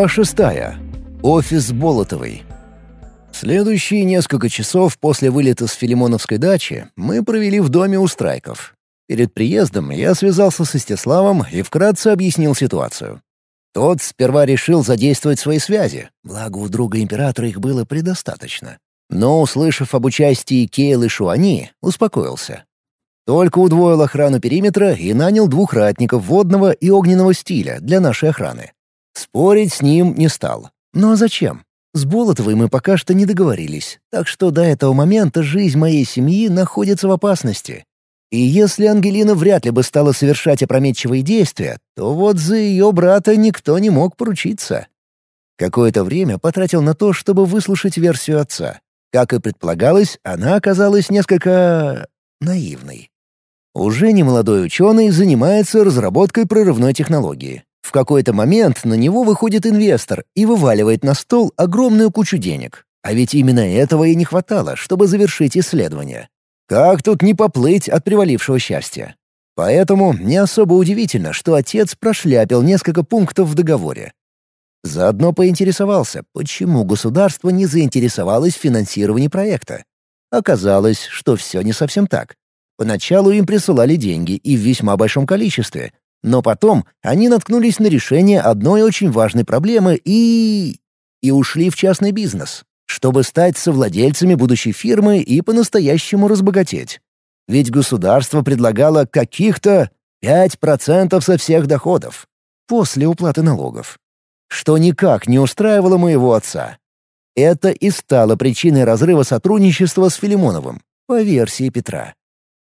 Глава шестая. Офис Болотовой. Следующие несколько часов после вылета с Филимоновской дачи мы провели в доме у Страйков. Перед приездом я связался с Истиславом и вкратце объяснил ситуацию. Тот сперва решил задействовать свои связи, благо у друга императора их было предостаточно. Но, услышав об участии Кейл и Шуани, успокоился. Только удвоил охрану периметра и нанял двух ратников водного и огненного стиля для нашей охраны. Спорить с ним не стал. Ну а зачем? С Болотовой мы пока что не договорились, так что до этого момента жизнь моей семьи находится в опасности. И если Ангелина вряд ли бы стала совершать опрометчивые действия, то вот за ее брата никто не мог поручиться. Какое-то время потратил на то, чтобы выслушать версию отца. Как и предполагалось, она оказалась несколько... наивной. Уже немолодой ученый занимается разработкой прорывной технологии. В какой-то момент на него выходит инвестор и вываливает на стол огромную кучу денег. А ведь именно этого и не хватало, чтобы завершить исследование. Как тут не поплыть от привалившего счастья? Поэтому не особо удивительно, что отец прошляпил несколько пунктов в договоре. Заодно поинтересовался, почему государство не заинтересовалось в финансировании проекта. Оказалось, что все не совсем так. Поначалу им присылали деньги и в весьма большом количестве, но потом они наткнулись на решение одной очень важной проблемы и... и ушли в частный бизнес, чтобы стать совладельцами будущей фирмы и по-настоящему разбогатеть. Ведь государство предлагало каких-то 5% со всех доходов после уплаты налогов, что никак не устраивало моего отца. Это и стало причиной разрыва сотрудничества с Филимоновым, по версии Петра.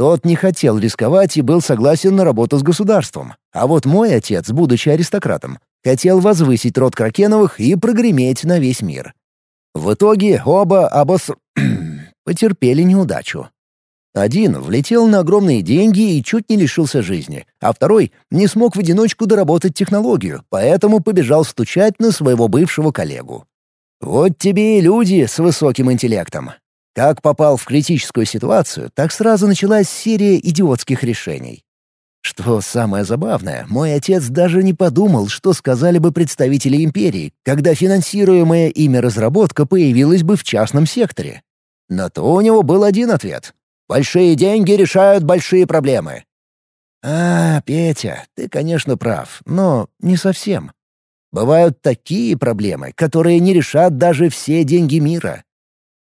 Тот не хотел рисковать и был согласен на работу с государством. А вот мой отец, будучи аристократом, хотел возвысить род Кракеновых и прогреметь на весь мир. В итоге оба обос... потерпели неудачу. Один влетел на огромные деньги и чуть не лишился жизни, а второй не смог в одиночку доработать технологию, поэтому побежал стучать на своего бывшего коллегу. Вот тебе и люди с высоким интеллектом. Как попал в критическую ситуацию, так сразу началась серия идиотских решений. Что самое забавное, мой отец даже не подумал, что сказали бы представители империи, когда финансируемая ими разработка появилась бы в частном секторе. На то у него был один ответ. «Большие деньги решают большие проблемы». «А, Петя, ты, конечно, прав, но не совсем. Бывают такие проблемы, которые не решат даже все деньги мира.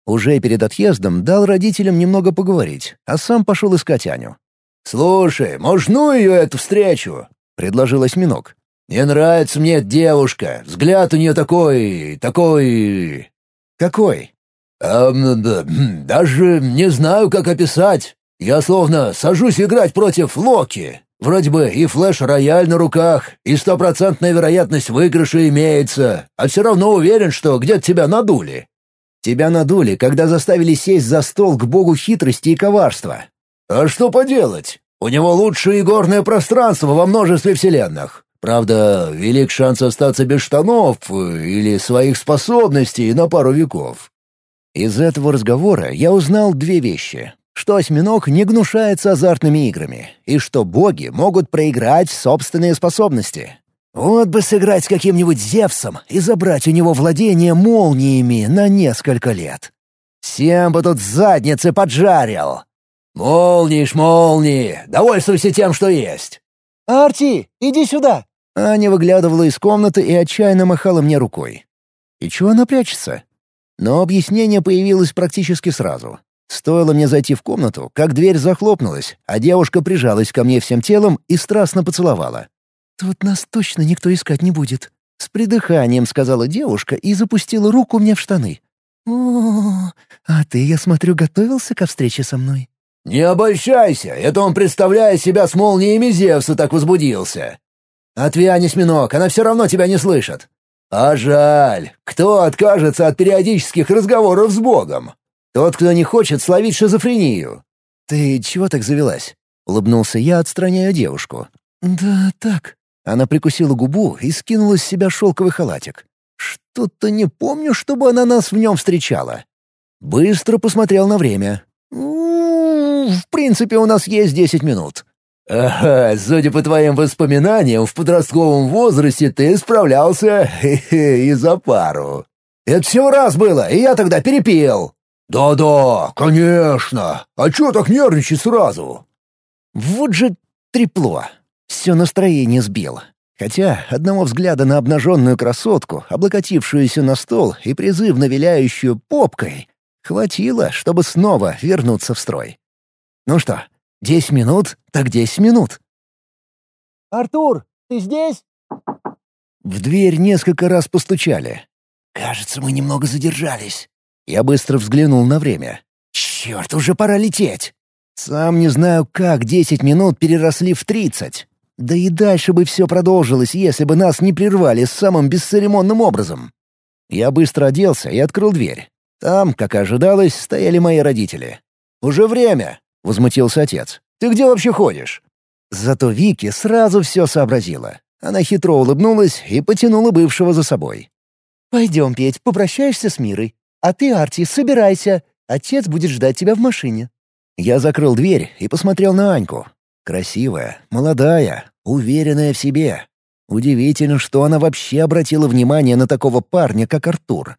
Уже перед отъездом дал родителям немного поговорить, а сам пошел искать Аню. «Слушай, может, ну ее эту встречу?» — предложил осьминог. «Не нравится мне эта девушка. Взгляд у нее такой... такой...» «Какой?» «Эм, да, даже не знаю, как описать. Я словно сажусь играть против Локи. Вроде бы и флеш-рояль на руках, и стопроцентная вероятность выигрыша имеется, а все равно уверен, что где-то тебя надули. Тебя надули, когда заставили сесть за стол к богу хитрости и коварства. А что поделать? У него лучшее игорное пространство во множестве вселенных. Правда, велик шанс остаться без штанов э, или своих способностей на пару веков. Из этого разговора я узнал две вещи. Что осьминог не гнушается азартными играми, и что боги могут проиграть собственные способности. Вот бы сыграть с каким-нибудь Зевсом и забрать у него владение молниями на несколько лет. Всем бы тут задницы поджарил. Молнии ж молнии, довольствуйся тем, что есть. «Арти, иди сюда!» Аня выглядывала из комнаты и отчаянно махала мне рукой. И чего она прячется? Но объяснение появилось практически сразу. Стоило мне зайти в комнату, как дверь захлопнулась, а девушка прижалась ко мне всем телом и страстно поцеловала. «Тут нас точно никто искать не будет», — с придыханием сказала девушка и запустила руку мне в штаны. «О, а ты, я смотрю, готовился ко встрече со мной?» «Не обольщайся, это он, представляя себя с молниями Зевса, так возбудился. Отвянь, осьминог, она все равно тебя не слышит. А жаль, кто откажется от периодических разговоров с Богом? Тот, кто не хочет словить шизофрению». «Ты чего так завелась?» — улыбнулся я, отстраняя девушку. «Да так», она прикусила губу и скинула с себя шелковый халатик. Что-то не помню, чтобы она нас в нем встречала. Быстро посмотрел на время. «В принципе, у нас есть десять минут». «Ага, судя по твоим воспоминаниям, в подростковом возрасте ты справлялся и за пару». «Это всего раз было, и я тогда перепил». «Да-да, конечно. А чё так нервничать сразу?» Вот же трепло. Все настроение сбило. Хотя одного взгляда на обнаженную красотку, облокотившуюся на стол и призывно виляющую попкой, хватило, чтобы снова вернуться в строй. Ну что, десять минут, так десять минут. «Артур, ты здесь?» В дверь несколько раз постучали. «Кажется, мы немного задержались». Я быстро взглянул на время. «Черт, уже пора лететь!» Сам не знаю, как десять минут переросли в тридцать. Да и дальше бы все продолжилось, если бы нас не прервали самым бесцеремонным образом. Я быстро оделся и открыл дверь. Там, как и ожидалось, стояли мои родители. «Уже время!» — возмутился отец. «Ты где вообще ходишь?» Зато Вики сразу все сообразила. Она хитро улыбнулась и потянула бывшего за собой. «Пойдем, Петь, попрощаешься с Мирой. А ты, Арти, собирайся. Отец будет ждать тебя в машине». Я закрыл дверь и посмотрел на Аньку. Красивая, молодая, уверенная в себе. Удивительно, что она вообще обратила внимание на такого парня, как Артур.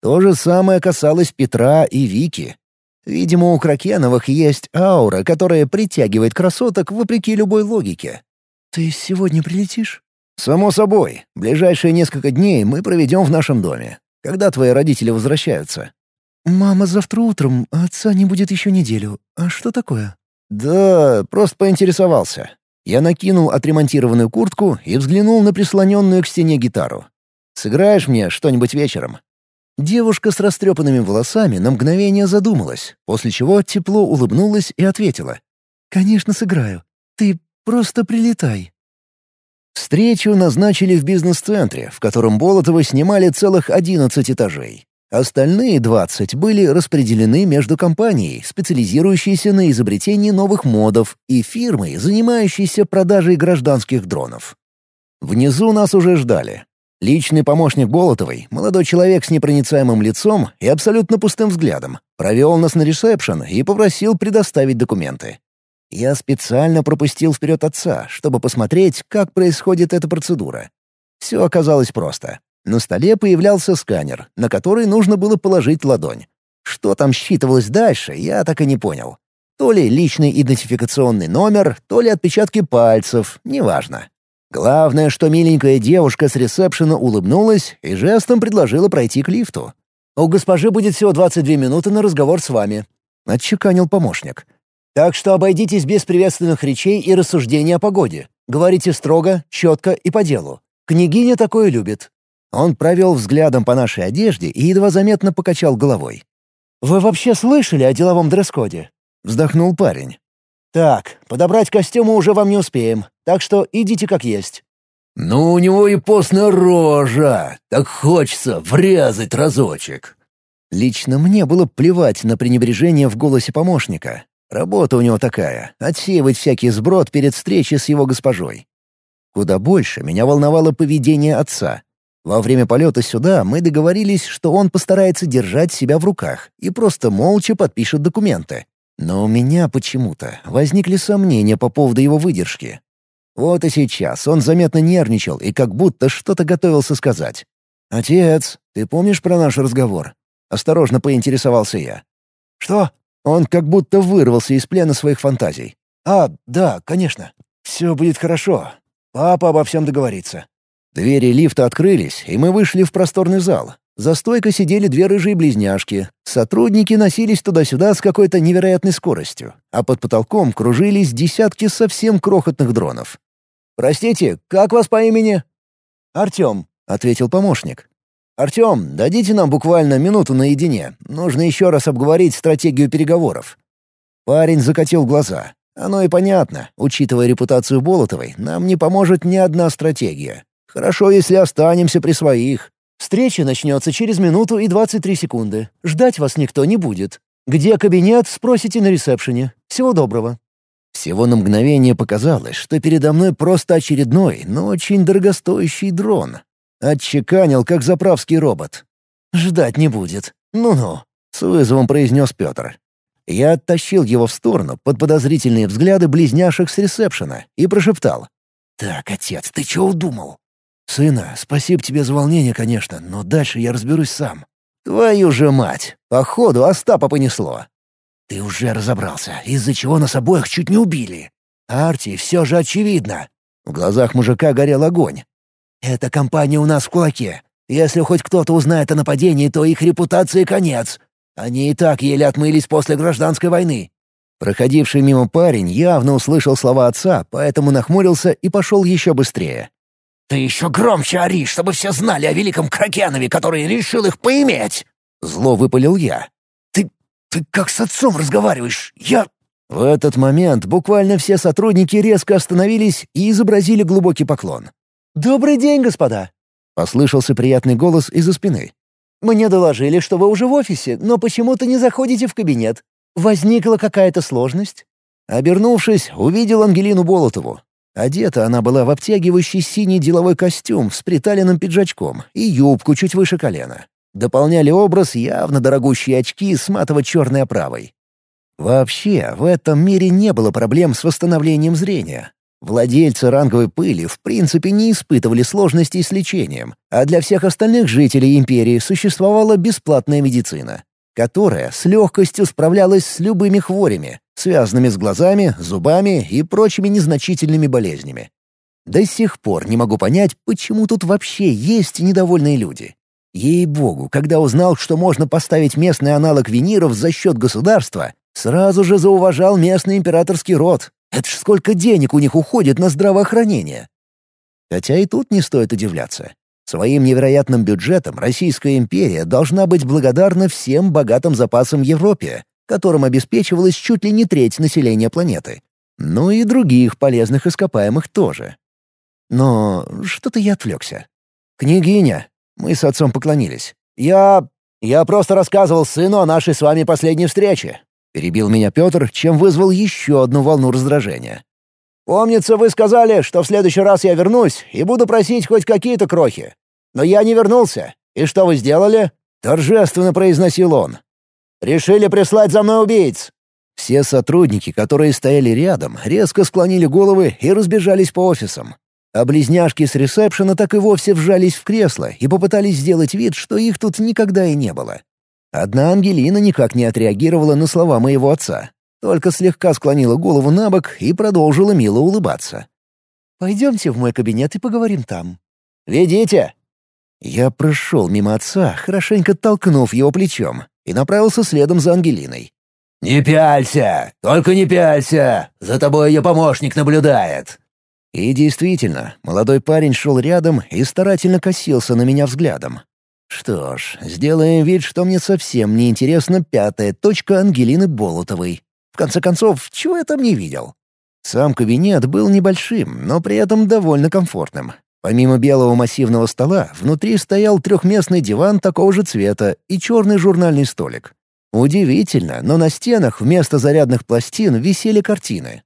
То же самое касалось Петра и Вики. Видимо, у Кракеновых есть аура, которая притягивает красоток вопреки любой логике. «Ты сегодня прилетишь?» «Само собой. Ближайшие несколько дней мы проведем в нашем доме. Когда твои родители возвращаются?» «Мама завтра утром, а отца не будет еще неделю. А что такое?» «Да, просто поинтересовался». Я накинул отремонтированную куртку и взглянул на прислоненную к стене гитару. «Сыграешь мне что-нибудь вечером?» Девушка с растрепанными волосами на мгновение задумалась, после чего тепло улыбнулась и ответила. «Конечно, сыграю. Ты просто прилетай». Встречу назначили в бизнес-центре, в котором Болотовы снимали целых 11 этажей. Остальные 20 были распределены между компанией, специализирующейся на изобретении новых модов, и фирмой, занимающейся продажей гражданских дронов. Внизу нас уже ждали. Личный помощник Болотовой, молодой человек с непроницаемым лицом и абсолютно пустым взглядом, провел нас на ресепшн и попросил предоставить документы. Я специально пропустил вперед отца, чтобы посмотреть, как происходит эта процедура. Все оказалось просто. На столе появлялся сканер, на который нужно было положить ладонь. Что там считывалось дальше, я так и не понял. То ли личный идентификационный номер, то ли отпечатки пальцев, неважно. Главное, что миленькая девушка с ресепшена улыбнулась и жестом предложила пройти к лифту. «У госпожи будет всего 22 минуты на разговор с вами», — отчеканил помощник. «Так что обойдитесь без приветственных речей и рассуждений о погоде. Говорите строго, четко и по делу. Княгиня такое любит. Он провел взглядом по нашей одежде и едва заметно покачал головой. «Вы вообще слышали о деловом дресс-коде?» — вздохнул парень. «Так, подобрать костюмы уже вам не успеем, так что идите как есть». «Ну, у него и постная рожа, так хочется врезать разочек». Лично мне было плевать на пренебрежение в голосе помощника. Работа у него такая — отсеивать всякий сброд перед встречей с его госпожой. Куда больше меня волновало поведение отца. Во время полета сюда мы договорились, что он постарается держать себя в руках и просто молча подпишет документы. Но у меня почему-то возникли сомнения по поводу его выдержки. Вот и сейчас он заметно нервничал и как будто что-то готовился сказать. «Отец, ты помнишь про наш разговор?» Осторожно поинтересовался я. «Что?» Он как будто вырвался из плена своих фантазий. «А, да, конечно. Все будет хорошо. Папа обо всем договорится. Двери лифта открылись, и мы вышли в просторный зал. За стойкой сидели две рыжие близняшки. Сотрудники носились туда-сюда с какой-то невероятной скоростью, а под потолком кружились десятки совсем крохотных дронов. «Простите, как вас по имени?» «Артем», — ответил помощник. «Артем, дадите нам буквально минуту наедине. Нужно еще раз обговорить стратегию переговоров». Парень закатил глаза. Оно и понятно. Учитывая репутацию Болотовой, нам не поможет ни одна стратегия. Хорошо, если останемся при своих. Встреча начнется через минуту и 23 секунды. Ждать вас никто не будет. Где кабинет, спросите на ресепшене. Всего доброго». Всего на мгновение показалось, что передо мной просто очередной, но очень дорогостоящий дрон. Отчеканил, как заправский робот. «Ждать не будет. Ну-ну», — с вызовом произнес Петр. Я оттащил его в сторону под подозрительные взгляды близняшек с ресепшена и прошептал. «Так, отец, ты чего удумал?» «Сына, спасибо тебе за волнение, конечно, но дальше я разберусь сам». «Твою же мать! Походу, Остапа понесло!» «Ты уже разобрался, из-за чего нас обоих чуть не убили. Арти, все же очевидно!» В глазах мужика горел огонь. «Эта компания у нас в кулаке. Если хоть кто-то узнает о нападении, то их репутации конец. Они и так еле отмылись после гражданской войны». Проходивший мимо парень явно услышал слова отца, поэтому нахмурился и пошел еще быстрее. «Ты еще громче ори, чтобы все знали о великом Кракенове, который решил их поиметь!» Зло выпалил я. «Ты... ты как с отцом разговариваешь? Я...» В этот момент буквально все сотрудники резко остановились и изобразили глубокий поклон. «Добрый день, господа!» — послышался приятный голос из-за спины. «Мне доложили, что вы уже в офисе, но почему-то не заходите в кабинет. Возникла какая-то сложность?» Обернувшись, увидел Ангелину Болотову. Одета она была в обтягивающий синий деловой костюм с приталенным пиджачком и юбку чуть выше колена. Дополняли образ явно дорогущие очки с матово-черной оправой. Вообще, в этом мире не было проблем с восстановлением зрения. Владельцы ранговой пыли в принципе не испытывали сложностей с лечением, а для всех остальных жителей империи существовала бесплатная медицина, которая с легкостью справлялась с любыми хворями, связанными с глазами, зубами и прочими незначительными болезнями. До сих пор не могу понять, почему тут вообще есть недовольные люди. Ей-богу, когда узнал, что можно поставить местный аналог виниров за счет государства, сразу же зауважал местный императорский род. Это ж сколько денег у них уходит на здравоохранение. Хотя и тут не стоит удивляться. Своим невероятным бюджетом Российская империя должна быть благодарна всем богатым запасам Европе, которым обеспечивалась чуть ли не треть населения планеты. Ну и других полезных ископаемых тоже. Но что-то я отвлекся. «Княгиня!» — мы с отцом поклонились. «Я... я просто рассказывал сыну о нашей с вами последней встрече», — перебил меня Петр, чем вызвал еще одну волну раздражения. «Помнится, вы сказали, что в следующий раз я вернусь и буду просить хоть какие-то крохи. Но я не вернулся. И что вы сделали?» — торжественно произносил он. Решили прислать за мной убийц!» Все сотрудники, которые стояли рядом, резко склонили головы и разбежались по офисам. А близняшки с ресепшена так и вовсе вжались в кресло и попытались сделать вид, что их тут никогда и не было. Одна Ангелина никак не отреагировала на слова моего отца, только слегка склонила голову на бок и продолжила мило улыбаться. «Пойдемте в мой кабинет и поговорим там». «Ведите!» Я прошел мимо отца, хорошенько толкнув его плечом, и направился следом за Ангелиной. «Не пялься! Только не пялься! За тобой ее помощник наблюдает!» И действительно, молодой парень шел рядом и старательно косился на меня взглядом. Что ж, сделаем вид, что мне совсем не интересна пятая точка Ангелины Болотовой. В конце концов, чего я там не видел? Сам кабинет был небольшим, но при этом довольно комфортным. Помимо белого массивного стола, внутри стоял трехместный диван такого же цвета и черный журнальный столик. Удивительно, но на стенах вместо зарядных пластин висели картины.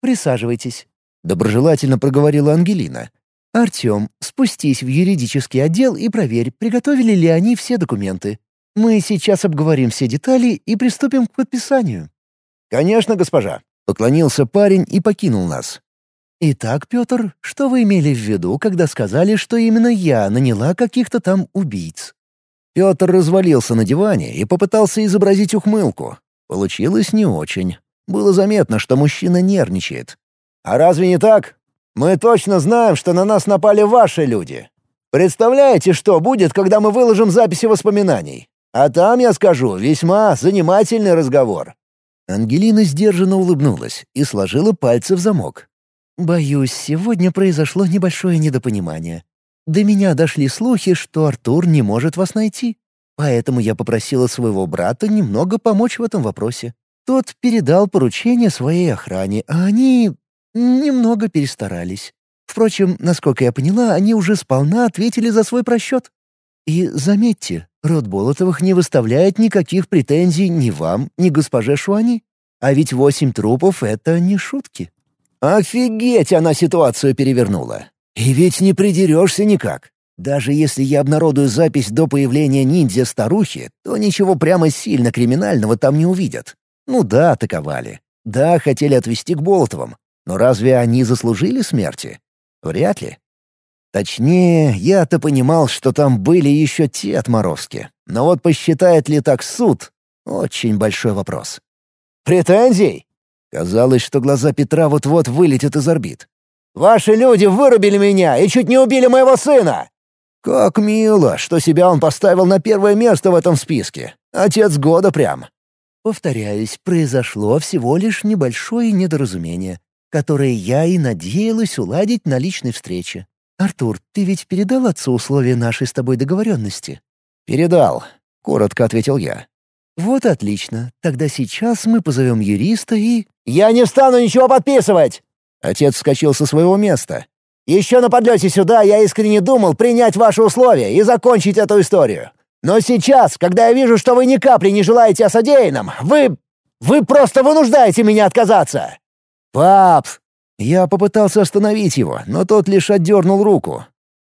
«Присаживайтесь», — доброжелательно проговорила Ангелина. «Артем, спустись в юридический отдел и проверь, приготовили ли они все документы. Мы сейчас обговорим все детали и приступим к подписанию». «Конечно, госпожа», — поклонился парень и покинул нас. «Итак, Петр, что вы имели в виду, когда сказали, что именно я наняла каких-то там убийц?» Петр развалился на диване и попытался изобразить ухмылку. Получилось не очень. Было заметно, что мужчина нервничает. «А разве не так? Мы точно знаем, что на нас напали ваши люди. Представляете, что будет, когда мы выложим записи воспоминаний? А там, я скажу, весьма занимательный разговор». Ангелина сдержанно улыбнулась и сложила пальцы в замок. «Боюсь, сегодня произошло небольшое недопонимание. До меня дошли слухи, что Артур не может вас найти. Поэтому я попросила своего брата немного помочь в этом вопросе. Тот передал поручение своей охране, а они немного перестарались. Впрочем, насколько я поняла, они уже сполна ответили за свой просчет. И заметьте, род Болотовых не выставляет никаких претензий ни вам, ни госпоже Шуани. А ведь восемь трупов — это не шутки. Офигеть она ситуацию перевернула. И ведь не придерешься никак. Даже если я обнародую запись до появления ниндзя-старухи, то ничего прямо сильно криминального там не увидят. Ну да, атаковали. Да, хотели отвести к Болотовым. Но разве они заслужили смерти? Вряд ли. Точнее, я-то понимал, что там были еще те отморозки. Но вот посчитает ли так суд — очень большой вопрос. «Претензий?» Казалось, что глаза Петра вот-вот вылетят из орбит. «Ваши люди вырубили меня и чуть не убили моего сына!» Как мило, что себя он поставил на первое место в этом списке. Отец года прям. Повторяюсь, произошло всего лишь небольшое недоразумение, которое я и надеялась уладить на личной встрече. «Артур, ты ведь передал отцу условия нашей с тобой договоренности?» «Передал», — коротко ответил я. «Вот отлично. Тогда сейчас мы позовем юриста и...» «Я не стану ничего подписывать!» Отец вскочил со своего места. «Еще на подлете сюда я искренне думал принять ваши условия и закончить эту историю. Но сейчас, когда я вижу, что вы ни капли не желаете о содеянном, вы... вы просто вынуждаете меня отказаться!» «Пап!» Я попытался остановить его, но тот лишь отдернул руку.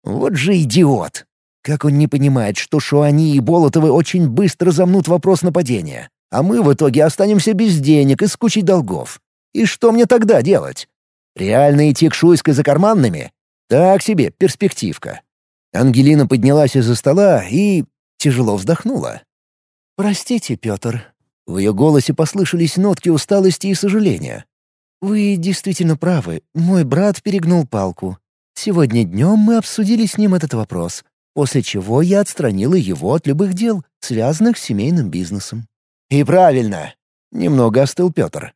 «Вот же идиот!» Как он не понимает, что Шуани и Болотовы очень быстро замнут вопрос нападения, а мы в итоге останемся без денег и с кучей долгов. И что мне тогда делать? Реально идти к Шуйской за карманными? Так себе перспективка. Ангелина поднялась из-за стола и тяжело вздохнула. «Простите, Петр». В ее голосе послышались нотки усталости и сожаления. «Вы действительно правы. Мой брат перегнул палку. Сегодня днем мы обсудили с ним этот вопрос, после чего я отстранила его от любых дел, связанных с семейным бизнесом. «И правильно!» — немного остыл Петр.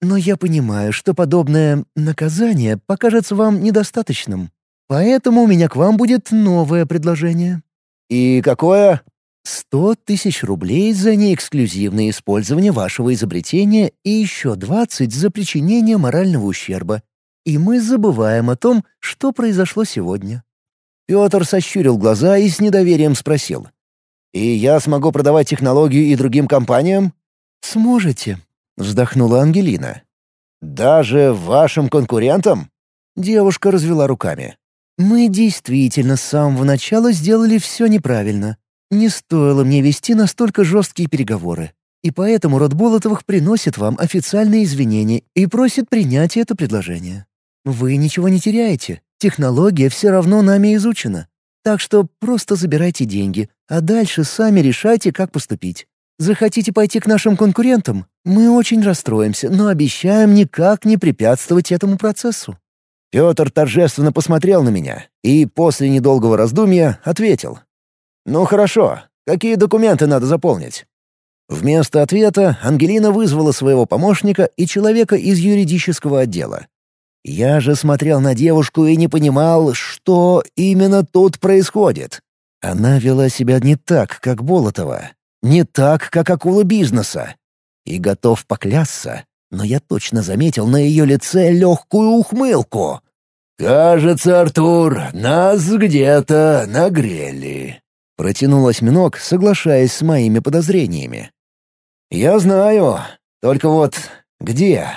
«Но я понимаю, что подобное наказание покажется вам недостаточным. Поэтому у меня к вам будет новое предложение». «И какое?» «Сто тысяч рублей за неэксклюзивное использование вашего изобретения и еще двадцать за причинение морального ущерба. И мы забываем о том, что произошло сегодня. Петр сощурил глаза и с недоверием спросил. «И я смогу продавать технологию и другим компаниям?» «Сможете», — вздохнула Ангелина. «Даже вашим конкурентам?» Девушка развела руками. «Мы действительно с самого начала сделали все неправильно. Не стоило мне вести настолько жесткие переговоры. И поэтому род Болотовых приносит вам официальные извинения и просит принять это предложение. Вы ничего не теряете. Технология все равно нами изучена. Так что просто забирайте деньги, а дальше сами решайте, как поступить. Захотите пойти к нашим конкурентам? Мы очень расстроимся, но обещаем никак не препятствовать этому процессу». Петр торжественно посмотрел на меня и после недолгого раздумья ответил. «Ну хорошо, какие документы надо заполнить?» Вместо ответа Ангелина вызвала своего помощника и человека из юридического отдела. Я же смотрел на девушку и не понимал, что именно тут происходит. Она вела себя не так, как Болотова, не так, как акула бизнеса. И готов поклясться, но я точно заметил на ее лице легкую ухмылку. «Кажется, Артур, нас где-то нагрели», — протянул осьминог, соглашаясь с моими подозрениями. «Я знаю, только вот где?»